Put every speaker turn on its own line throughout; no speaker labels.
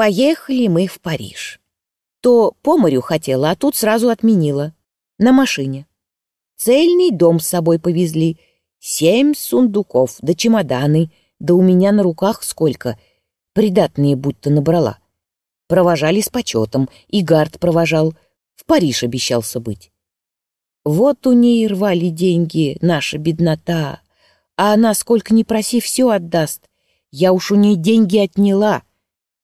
Поехали мы в Париж. То по морю хотела, а тут сразу отменила. На машине. Цельный дом с собой повезли. Семь сундуков, да чемоданы, да у меня на руках сколько. Придатные будто набрала. Провожали с почетом, и гард провожал. В Париж обещался быть. Вот у ней рвали деньги, наша беднота. А она, сколько ни проси, все отдаст. Я уж у ней деньги отняла.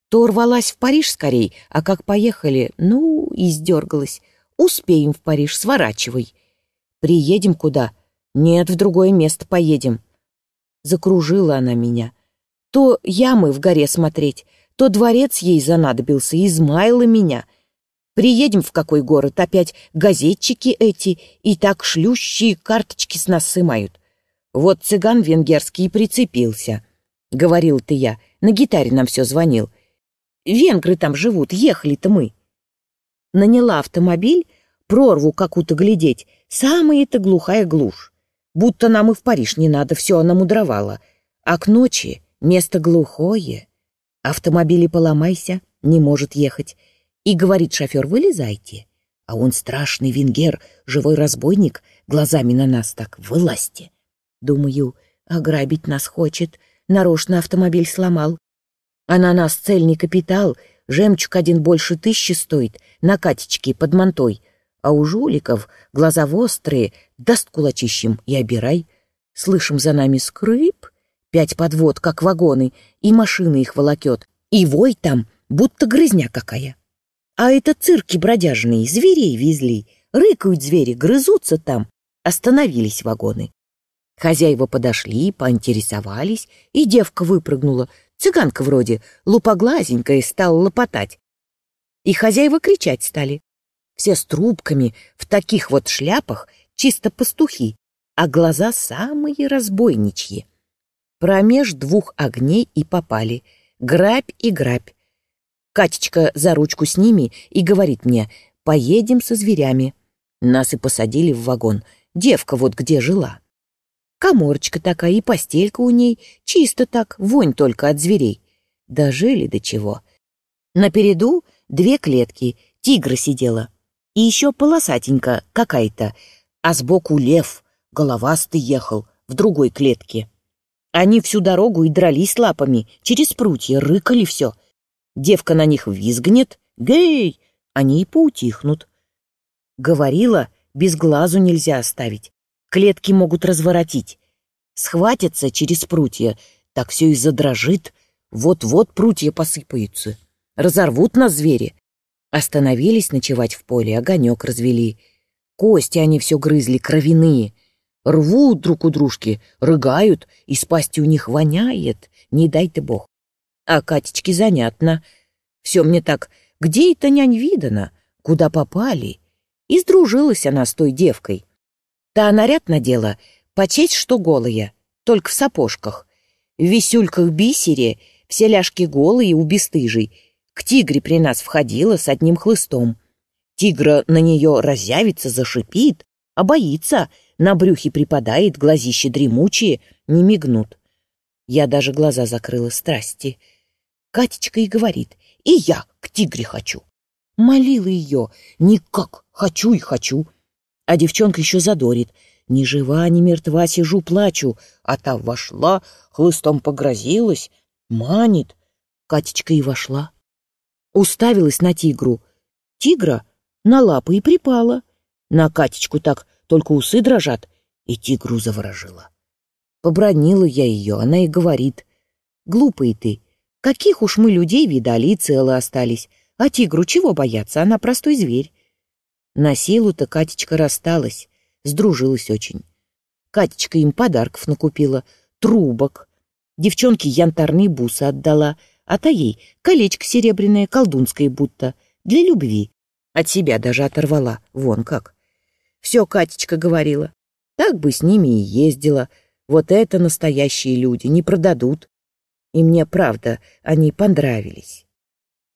То рвалась в Париж скорей, а как поехали, ну, издергалась. Успеем в Париж, сворачивай. Приедем куда? Нет, в другое место поедем. Закружила она меня. То ямы в горе смотреть, то дворец ей занадобился, измаяла меня. Приедем в какой город, опять газетчики эти и так шлющие карточки с нас сымают. Вот цыган венгерский прицепился. Говорил ты я, на гитаре нам все звонил. Венгры там живут, ехали-то мы. Наняла автомобиль, прорву какую-то глядеть, самая-то глухая глушь. Будто нам и в Париж не надо, все она мудровала. А к ночи место глухое. Автомобили поломайся, не может ехать. И говорит шофер, вылезайте. А он страшный венгер, живой разбойник, глазами на нас так, вылазьте. Думаю, ограбить нас хочет, нарочно автомобиль сломал. А на нас цельный капитал, жемчуг один больше тысячи стоит, на катечке под мантой. А у жуликов глаза вострые, даст кулачищем и обирай. Слышим за нами скрип, пять подвод, как вагоны, и машины их волокет. И вой там, будто грызня какая. А это цирки бродяжные, зверей везли. Рыкают звери, грызутся там. Остановились вагоны. Хозяева подошли, поинтересовались, и девка выпрыгнула — Цыганка вроде, лупоглазенькая, стала лопотать. И хозяева кричать стали. Все с трубками, в таких вот шляпах, чисто пастухи, а глаза самые разбойничьи. Промеж двух огней и попали. Грабь и грабь. Катечка за ручку с ними и говорит мне, поедем со зверями. Нас и посадили в вагон. Девка вот где жила. Коморочка такая и постелька у ней, чисто так, вонь только от зверей. Дожили до чего. На переду две клетки, тигра сидела. И еще полосатенька какая-то, а сбоку лев, головастый ехал, в другой клетке. Они всю дорогу и дрались лапами, через прутья, рыкали все. Девка на них визгнет, гей, они и поутихнут. Говорила, без глазу нельзя оставить. Клетки могут разворотить. Схватятся через прутья, так все и задрожит. Вот-вот прутья посыпаются. Разорвут на звери. Остановились ночевать в поле, огонек развели. Кости они все грызли, кровяные. Рвут друг у дружки, рыгают, и с пасти у них воняет. Не дай ты бог. А Катечке занятно. Все мне так, где это нянь видана? Куда попали? И сдружилась она с той девкой. Та наряд надела, почесть, что голая, только в сапожках. В висюльках бисере, все ляжки голые у бесстыжей. К тигре при нас входила с одним хлыстом. Тигра на нее разявится, зашипит, а боится, на брюхе припадает, глазища дремучие, не мигнут. Я даже глаза закрыла страсти. Катечка и говорит, и я к тигре хочу. Молила ее, никак, хочу и хочу. А девчонка еще задорит. Ни жива, ни мертва, сижу, плачу. А та вошла, хлыстом погрозилась, манит. Катечка и вошла. Уставилась на тигру. Тигра на лапы и припала. На Катечку так только усы дрожат, и тигру заворожила. Побронила я ее, она и говорит. «Глупый ты, каких уж мы людей видали и целы остались, а тигру чего бояться, она простой зверь. На силу-то Катечка рассталась, сдружилась очень. Катечка им подарков накупила, трубок. Девчонке янтарные бусы отдала, а та ей колечко серебряное, колдунское будто, для любви. От себя даже оторвала, вон как. Все Катечка говорила. Так бы с ними и ездила. Вот это настоящие люди, не продадут. И мне, правда, они понравились.